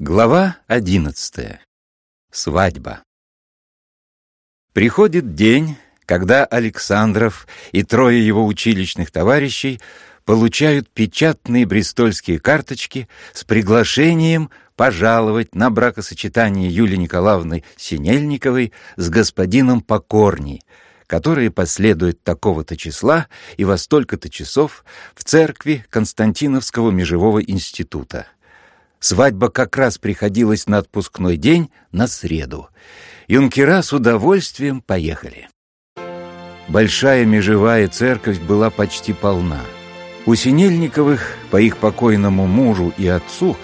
Глава одиннадцатая. Свадьба. Приходит день, когда Александров и трое его училищных товарищей получают печатные брестольские карточки с приглашением пожаловать на бракосочетание Юлии Николаевны Синельниковой с господином Покорней, которые последуют такого-то числа и во столько-то часов в церкви Константиновского межевого института. Свадьба как раз приходилась на отпускной день на среду. Юнкера с удовольствием поехали. Большая межевая церковь была почти полна. У Синельниковых, по их покойному мужу и отцу,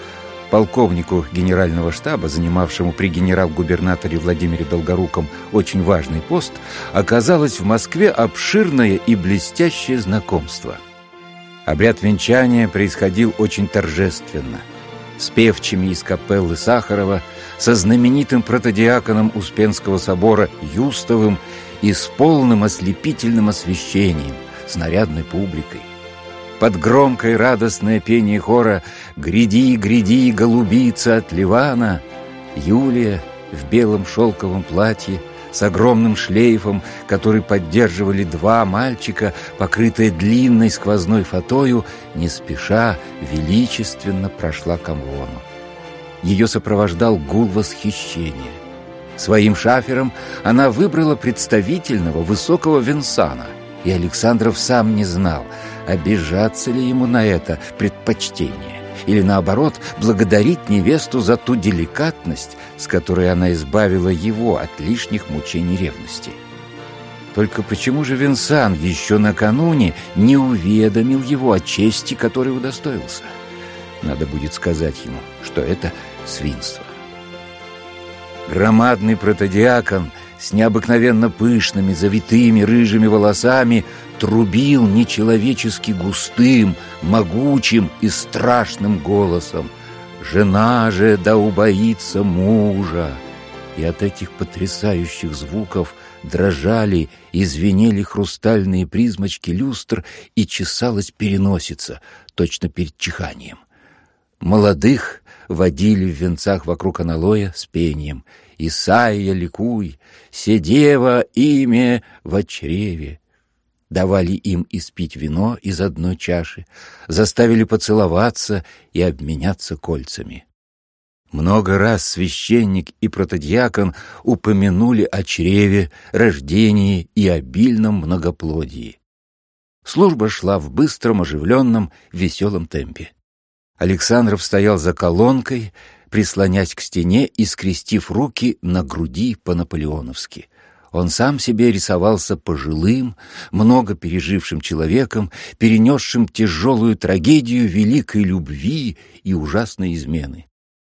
полковнику генерального штаба, занимавшему при генерал-губернаторе Владимире Долгоруком очень важный пост, оказалось в Москве обширное и блестящее знакомство. Обряд венчания происходил очень торжественно – с певчими из капеллы Сахарова, со знаменитым протодиаконом Успенского собора Юстовым и с полным ослепительным освещением, с нарядной публикой. Под громкое радостное пение хора «Гряди, гряди, голубица от Ливана» Юлия в белом шелковом платье – с огромным шлейфом, который поддерживали два мальчика, покрытые длинной сквозной фатою, не спеша, величественно прошла к Амвону. Ее сопровождал гул восхищения. Своим шафером она выбрала представительного высокого Венсана, и Александров сам не знал, обижаться ли ему на это предпочтение или, наоборот, благодарить невесту за ту деликатность, с которой она избавила его от лишних мучений ревности. Только почему же Винсан еще накануне не уведомил его о чести, которой удостоился? Надо будет сказать ему, что это свинство. Громадный протодиакон с необыкновенно пышными, завитыми рыжими волосами трубил нечеловечески густым, могучим и страшным голосом. «Жена же да убоится мужа!» И от этих потрясающих звуков дрожали и звенели хрустальные призмочки люстр и чесалась переносица, точно перед чиханием. Молодых водили в венцах вокруг аналоя с пением. «Исайя, ликуй! Седева имя в чреве!» Давали им испить вино из одной чаши, заставили поцеловаться и обменяться кольцами. Много раз священник и протодиакон упомянули о чреве, рождении и обильном многоплодии. Служба шла в быстром, оживленном, веселом темпе. Александров стоял за колонкой, прислонясь к стене и скрестив руки на груди по-наполеоновски. Он сам себе рисовался пожилым, много пережившим человеком, перенесшим тяжелую трагедию великой любви и ужасной измены.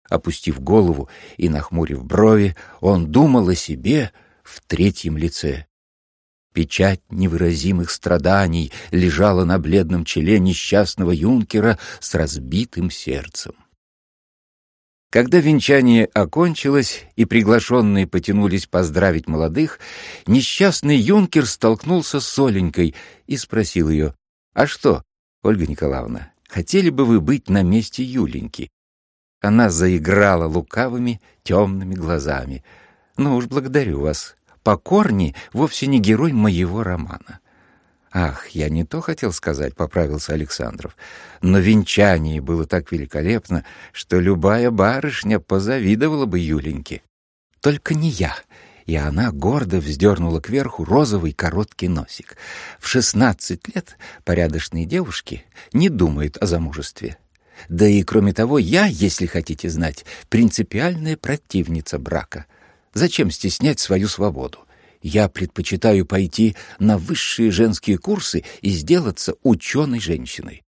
Опустив голову и нахмурив брови, он думал о себе в третьем лице. Печать невыразимых страданий лежала на бледном челе несчастного юнкера с разбитым сердцем. Когда венчание окончилось и приглашенные потянулись поздравить молодых, несчастный юнкер столкнулся с Соленькой и спросил ее, «А что, Ольга Николаевна, хотели бы вы быть на месте Юленьки?» Она заиграла лукавыми темными глазами. «Ну уж благодарю вас. Покорни вовсе не герой моего романа. «Ах, я не то хотел сказать», — поправился Александров. «Но венчание было так великолепно, что любая барышня позавидовала бы Юленьке. Только не я». И она гордо вздернула кверху розовый короткий носик. В шестнадцать лет порядочные девушки не думают о замужестве. Да и кроме того, я, если хотите знать, принципиальная противница брака. Зачем стеснять свою свободу? Я предпочитаю пойти на высшие женские курсы и сделаться ученой женщиной.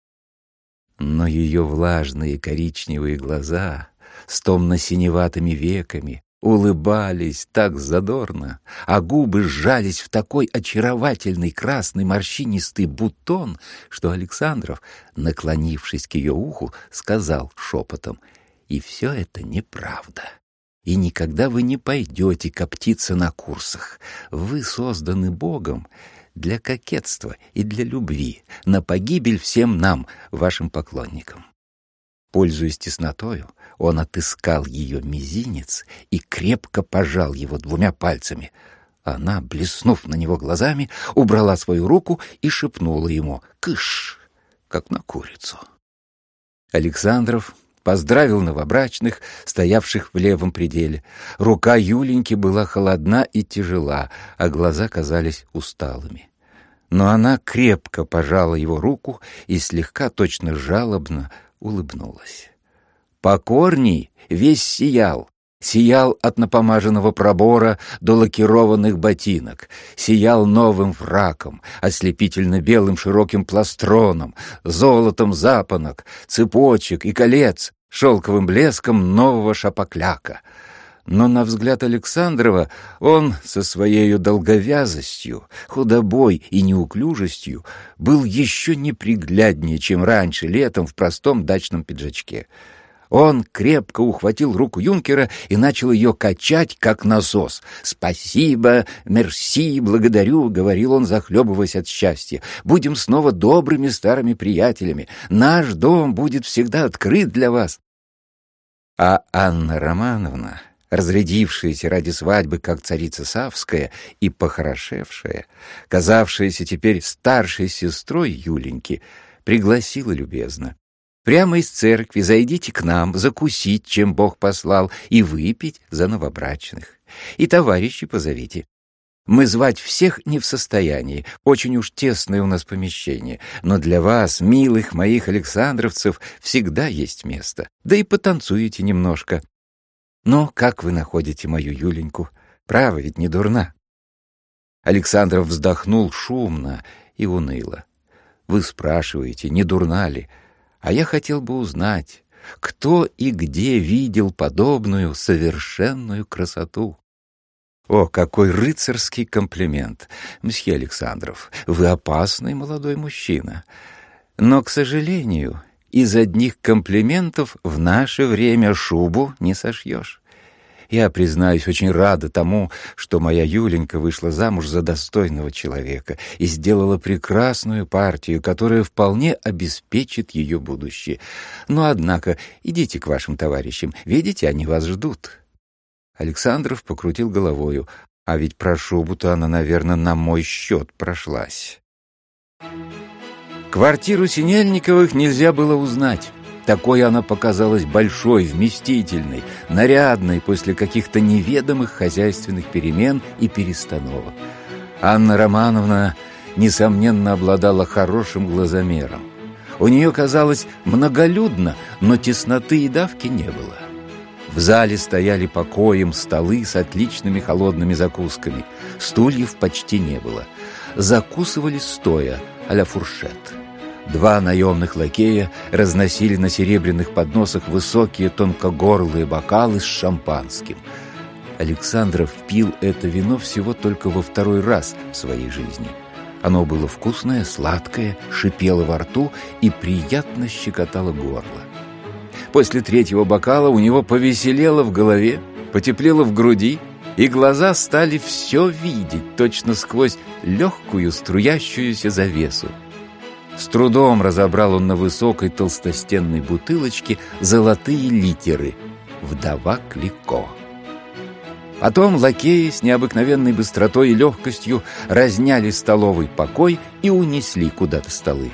Но ее влажные коричневые глаза с томно-синеватыми веками улыбались так задорно, а губы сжались в такой очаровательный красный морщинистый бутон, что Александров, наклонившись к ее уху, сказал шепотом, «И все это неправда» и никогда вы не пойдете коптиться на курсах. Вы созданы Богом для кокетства и для любви, на погибель всем нам, вашим поклонникам. Пользуясь теснотою, он отыскал ее мизинец и крепко пожал его двумя пальцами. Она, блеснув на него глазами, убрала свою руку и шепнула ему «Кыш!», как на курицу. Александров поздравил новобрачных, стоявших в левом пределе. Рука Юленьки была холодна и тяжела, а глаза казались усталыми. Но она крепко пожала его руку и слегка, точно жалобно, улыбнулась. Покорней весь сиял, сиял от напомаженного пробора до лакированных ботинок, сиял новым фраком, ослепительно белым широким пластроном, золотом запонок, цепочек и колец, шелковым блеском нового шапокляка. Но на взгляд Александрова он со своей долговязостью, худобой и неуклюжестью был еще непригляднее, чем раньше летом в простом дачном пиджачке. Он крепко ухватил руку юнкера и начал ее качать, как насос. «Спасибо, мерси, благодарю», — говорил он, захлебываясь от счастья. «Будем снова добрыми старыми приятелями. Наш дом будет всегда открыт для вас». А Анна Романовна разрядившаяся ради свадьбы, как царица Савская, и похорошевшая, казавшаяся теперь старшей сестрой Юленьки, пригласила любезно. Прямо из церкви зайдите к нам, закусить, чем Бог послал, и выпить за новобрачных. И товарищи позовите. Мы звать всех не в состоянии, очень уж тесное у нас помещение, но для вас, милых моих александровцев, всегда есть место. Да и потанцуете немножко. «Ну, как вы находите мою Юленьку? Право ведь не дурна». Александров вздохнул шумно и уныло. «Вы спрашиваете, не дурна ли? А я хотел бы узнать, кто и где видел подобную совершенную красоту?» «О, какой рыцарский комплимент! Мсье Александров, вы опасный молодой мужчина. Но, к сожалению, из одних комплиментов в наше время шубу не сошьешь. Я, признаюсь, очень рада тому, что моя Юленька вышла замуж за достойного человека и сделала прекрасную партию, которая вполне обеспечит ее будущее. Но, однако, идите к вашим товарищам, видите, они вас ждут». Александров покрутил головою, а ведь про шубу-то она, наверное, на мой счет прошлась. Квартиру Синельниковых нельзя было узнать. Такой она показалась большой, вместительной, нарядной после каких-то неведомых хозяйственных перемен и перестановок. Анна Романовна, несомненно, обладала хорошим глазомером. У нее казалось многолюдно, но тесноты и давки не было. В зале стояли покоем столы с отличными холодными закусками. Стульев почти не было. Закусывали стоя, а-ля фуршет. Два наемных лакея разносили на серебряных подносах высокие тонкогорлые бокалы с шампанским. Александров пил это вино всего только во второй раз в своей жизни. Оно было вкусное, сладкое, шипело во рту и приятно щекотало горло. После третьего бокала у него повеселело в голове, потеплело в груди, и глаза стали все видеть, точно сквозь легкую струящуюся завесу. С трудом разобрал он на высокой толстостенной бутылочке золотые литеры «Вдова Клико». Потом лакеи с необыкновенной быстротой и легкостью разняли столовый покой и унесли куда-то столы.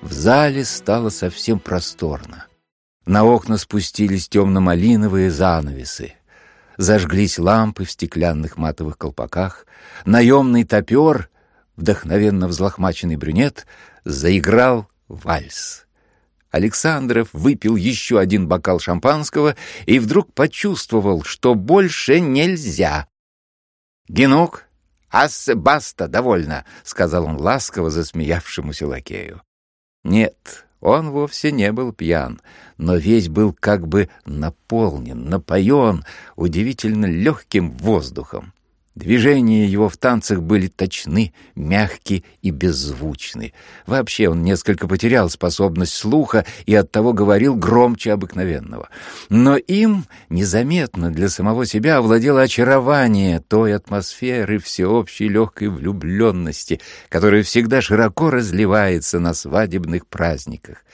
В зале стало совсем просторно. На окна спустились темно-малиновые занавесы. Зажглись лампы в стеклянных матовых колпаках. Наемный топер, вдохновенно взлохмаченный брюнет, заиграл вальс. Александров выпил еще один бокал шампанского и вдруг почувствовал, что больше нельзя. «Генок, ассе баста, довольно», — сказал он ласково засмеявшемуся лакею. Нет, он вовсе не был пьян, но весь был как бы наполнен, напоен удивительно легким воздухом. Движения его в танцах были точны, мягкие и беззвучны. Вообще он несколько потерял способность слуха и оттого говорил громче обыкновенного. Но им незаметно для самого себя овладело очарование той атмосферы всеобщей легкой влюбленности, которая всегда широко разливается на свадебных праздниках.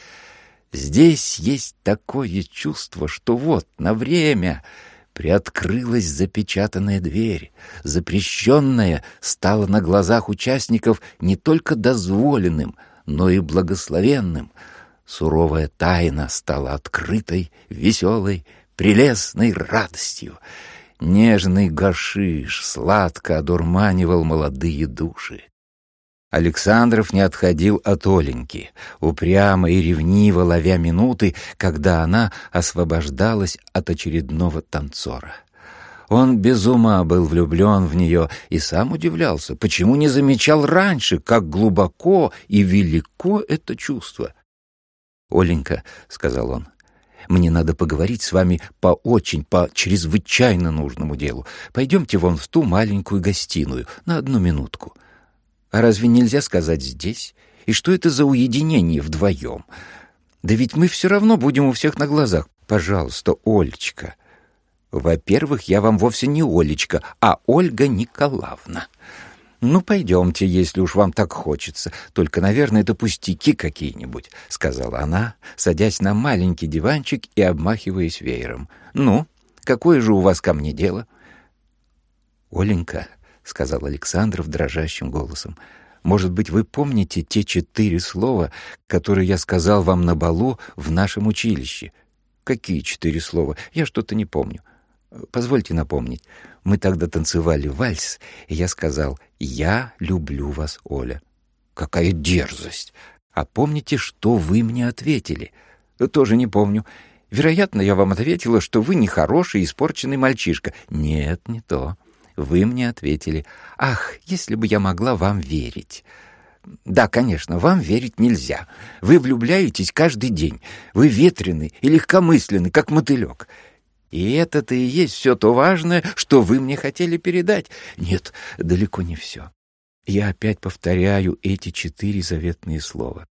Здесь есть такое чувство, что вот на время приоткрылась запечатанная дверь. Запрещенная стала на глазах участников не только дозволенным, но и благословенным. Суровая тайна стала открытой, веселой, прелестной радостью. Нежный гашиш сладко одурманивал молодые души. Александров не отходил от Оленьки, упрямо и ревниво ловя минуты, когда она освобождалась от очередного танцора. Он без ума был влюблен в нее и сам удивлялся, почему не замечал раньше, как глубоко и велико это чувство. «Оленька», — сказал он, — «мне надо поговорить с вами по очень, по чрезвычайно нужному делу. Пойдемте вон в ту маленькую гостиную на одну минутку». А разве нельзя сказать здесь? И что это за уединение вдвоем? Да ведь мы все равно будем у всех на глазах. Пожалуйста, Олечка. Во-первых, я вам вовсе не Олечка, а Ольга Николаевна. «Ну, пойдемте, если уж вам так хочется. Только, наверное, это пустяки какие-нибудь», — сказала она, садясь на маленький диванчик и обмахиваясь веером. «Ну, какое же у вас ко мне дело?» «Оленька», — сказал Александров дрожащим голосом. «Может быть, вы помните те четыре слова, которые я сказал вам на балу в нашем училище?» «Какие четыре слова? Я что-то не помню. Позвольте напомнить. Мы тогда танцевали вальс, и я сказал «Я люблю вас, Оля». «Какая дерзость! А помните, что вы мне ответили?» «Тоже не помню. Вероятно, я вам ответила, что вы нехороший, испорченный мальчишка». «Нет, не то. Вы мне ответили, «Ах, если бы я могла вам верить». Да, конечно, вам верить нельзя. Вы влюбляетесь каждый день. Вы ветрены и легкомысленны, как мотылек. И это-то и есть все то важное, что вы мне хотели передать. Нет, далеко не все. Я опять повторяю эти четыре заветные слова.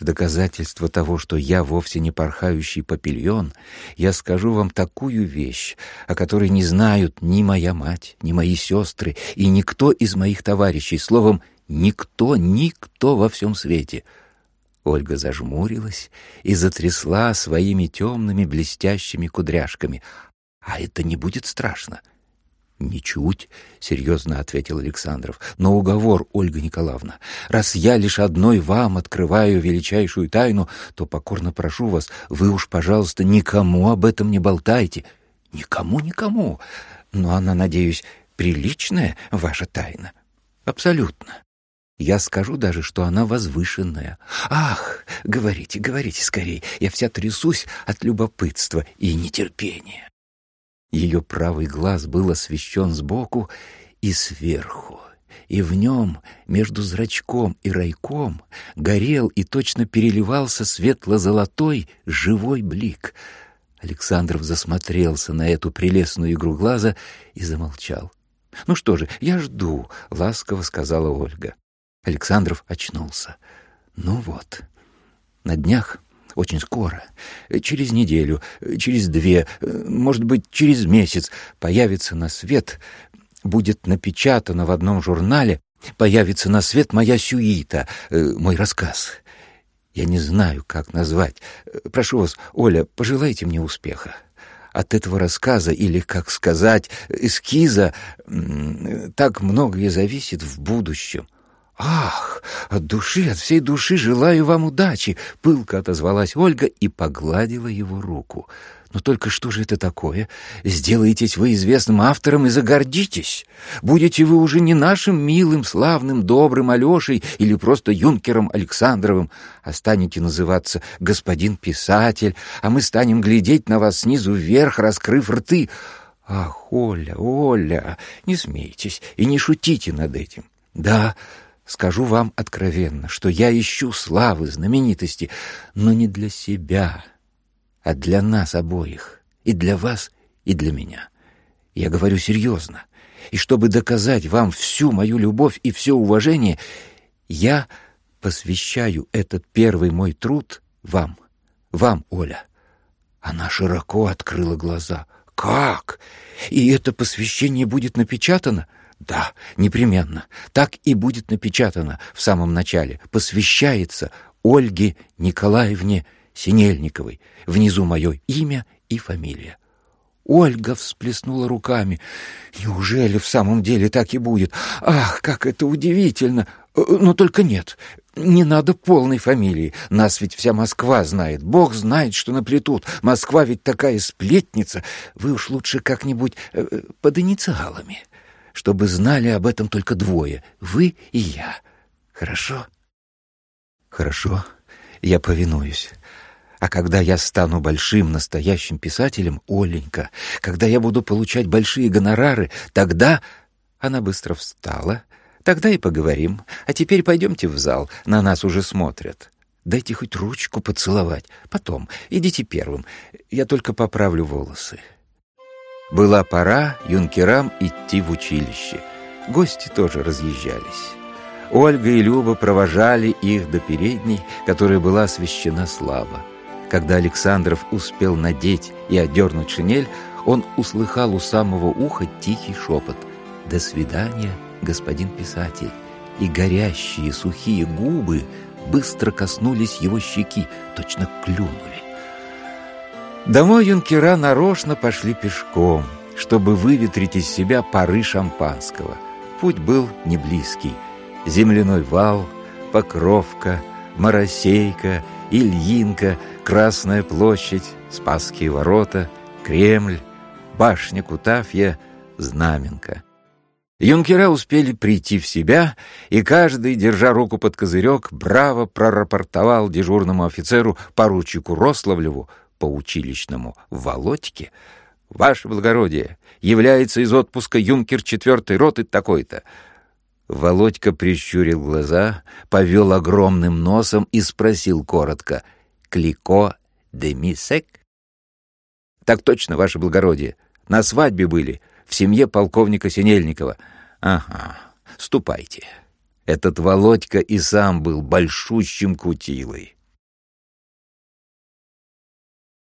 В доказательство того, что я вовсе не порхающий папильон, я скажу вам такую вещь, о которой не знают ни моя мать, ни мои сестры и никто из моих товарищей, словом, никто, никто во всем свете. Ольга зажмурилась и затрясла своими темными блестящими кудряшками. «А это не будет страшно. «Ничуть», — серьезно ответил Александров. «Но уговор, Ольга Николаевна, раз я лишь одной вам открываю величайшую тайну, то покорно прошу вас, вы уж, пожалуйста, никому об этом не болтайте. Никому, никому. Но она, надеюсь, приличная ваша тайна. Абсолютно. Я скажу даже, что она возвышенная. Ах, говорите, говорите скорее. Я вся трясусь от любопытства и нетерпения». Ее правый глаз был освещен сбоку и сверху, и в нем, между зрачком и райком, горел и точно переливался светло-золотой живой блик. Александров засмотрелся на эту прелестную игру глаза и замолчал. «Ну что же, я жду», — ласково сказала Ольга. Александров очнулся. «Ну вот, на днях очень скоро, через неделю, через две, может быть, через месяц появится на свет, будет напечатано в одном журнале, появится на свет моя сюита, э, мой рассказ. Я не знаю, как назвать. Прошу вас, Оля, пожелайте мне успеха. От этого рассказа, или, как сказать, эскиза, так многое зависит в будущем. «Ах, от души, от всей души желаю вам удачи!» — пылко отозвалась Ольга и погладила его руку. «Но только что же это такое? Сделаетесь вы известным автором и загордитесь. Будете вы уже не нашим милым, славным, добрым Алешей или просто юнкером Александровым, а станете называться господин писатель, а мы станем глядеть на вас снизу вверх, раскрыв рты. Ах, Оля, Оля, не смейтесь и не шутите над этим. Да, Скажу вам откровенно, что я ищу славы, знаменитости, но не для себя, а для нас обоих, и для вас, и для меня. Я говорю серьезно. И чтобы доказать вам всю мою любовь и все уважение, я посвящаю этот первый мой труд вам, вам, Оля. Она широко открыла глаза. «Как? И это посвящение будет напечатано?» Да, непременно. Так и будет напечатано в самом начале. Посвящается Ольге Николаевне Синельниковой. Внизу мое имя и фамилия. Ольга всплеснула руками. «Неужели в самом деле так и будет? Ах, как это удивительно! Э, но только нет, не надо полной фамилии. Нас ведь вся Москва знает. Бог знает, что наплетут. Москва ведь такая сплетница. Вы уж лучше как-нибудь э, э под инициалами, чтобы знали об этом только двое. Вы и я. Хорошо?» «Хорошо, я повинуюсь». А когда я стану большим настоящим писателем, Оленька, когда я буду получать большие гонорары, тогда...» Она быстро встала. «Тогда и поговорим. А теперь пойдемте в зал, на нас уже смотрят. Дайте хоть ручку поцеловать. Потом, идите первым. Я только поправлю волосы». Была пора юнкерам идти в училище. Гости тоже разъезжались. Ольга и Люба провожали их до передней, которая была освещена слабо. Когда Александров успел надеть и одернуть шинель, он услыхал у самого уха тихий шепот «До свидания, господин писатель!» И горящие сухие губы быстро коснулись его щеки, точно клюнули. Домой юнкера нарочно пошли пешком, чтобы выветрить из себя пары шампанского. Путь был не близкий. Земляной вал, Покровка, Моросейка, Ильинка — Красная площадь, Спасские ворота, Кремль, башня Кутафья, Знаменка. Юнкера успели прийти в себя, и каждый, держа руку под козырек, браво прорапортовал дежурному офицеру, поручику Рославлеву, по училищному Володьке, «Ваше благородие, является из отпуска юнкер четвертой роты такой-то». Володька прищурил глаза, повел огромным носом и спросил коротко — Клико де Мисек? Так точно, ваше благородие. На свадьбе были, в семье полковника Синельникова. Ага, ступайте. Этот Володька и сам был большущим кутилой.